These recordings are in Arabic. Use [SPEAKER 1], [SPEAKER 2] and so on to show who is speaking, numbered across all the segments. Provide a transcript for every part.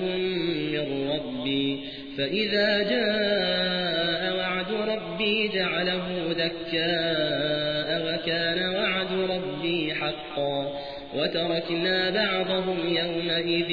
[SPEAKER 1] من ربي فإذا جاء وعد ربي جعله ذكاء وكان وعد ربي حقا وتركنا بعضهم يومئذ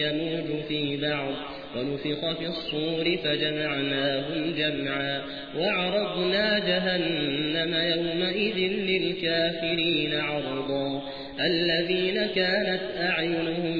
[SPEAKER 1] يموج في بعض ونفخ في الصور فجمعناهم جمعا وعرضنا جهنم يومئذ للكافرين عرضا الذين كانت أعينهم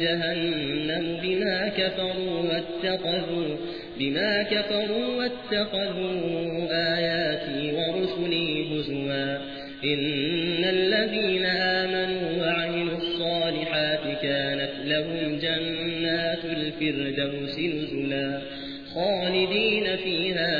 [SPEAKER 1] جهنم بما كفروا واتخذوا بما كفروا واتخذوا آياتي ورسلي هزوا. إن الذين آمنوا وعملوا الصالحات كانت لهم جنات الفردوس نزلا. خالدين فيها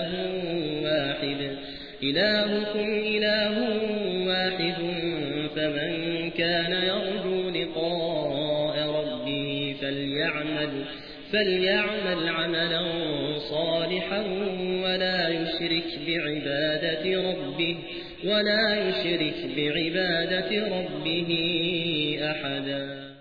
[SPEAKER 1] إلهكم إله واحد فمن كان يرجو لقاء ربه فليعمل فليعمل عملا صالحا ولا يشرك بعبادة ربه ولا يشرك بعبادة ربه أحدا.